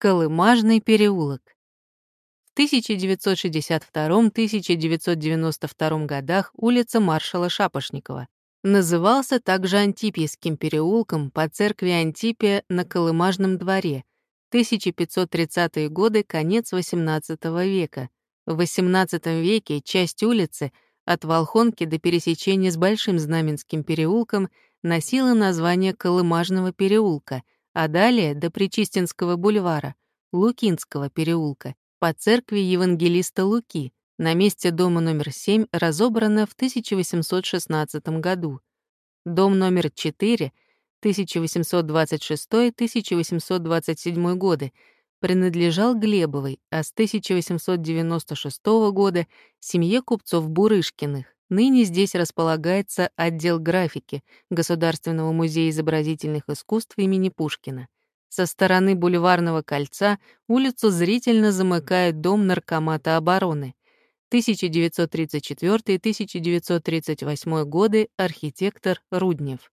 Колымажный переулок. В 1962-1992 годах улица маршала Шапошникова назывался также Антипьевским переулком по церкви Антипия на Колымажном дворе. 1530-е годы, конец XVIII века. В XVIII веке часть улицы от Волхонки до пересечения с Большим Знаменским переулком носила название Колымажного переулка — а далее до Причистинского бульвара, Лукинского переулка, по церкви Евангелиста Луки, на месте дома номер 7 разобрано в 1816 году. Дом номер 4, 1826-1827 годы, принадлежал Глебовой, а с 1896 года — семье купцов Бурышкиных. Ныне здесь располагается отдел графики Государственного музея изобразительных искусств имени Пушкина. Со стороны бульварного кольца улицу зрительно замыкает дом Наркомата обороны. 1934-1938 годы архитектор Руднев.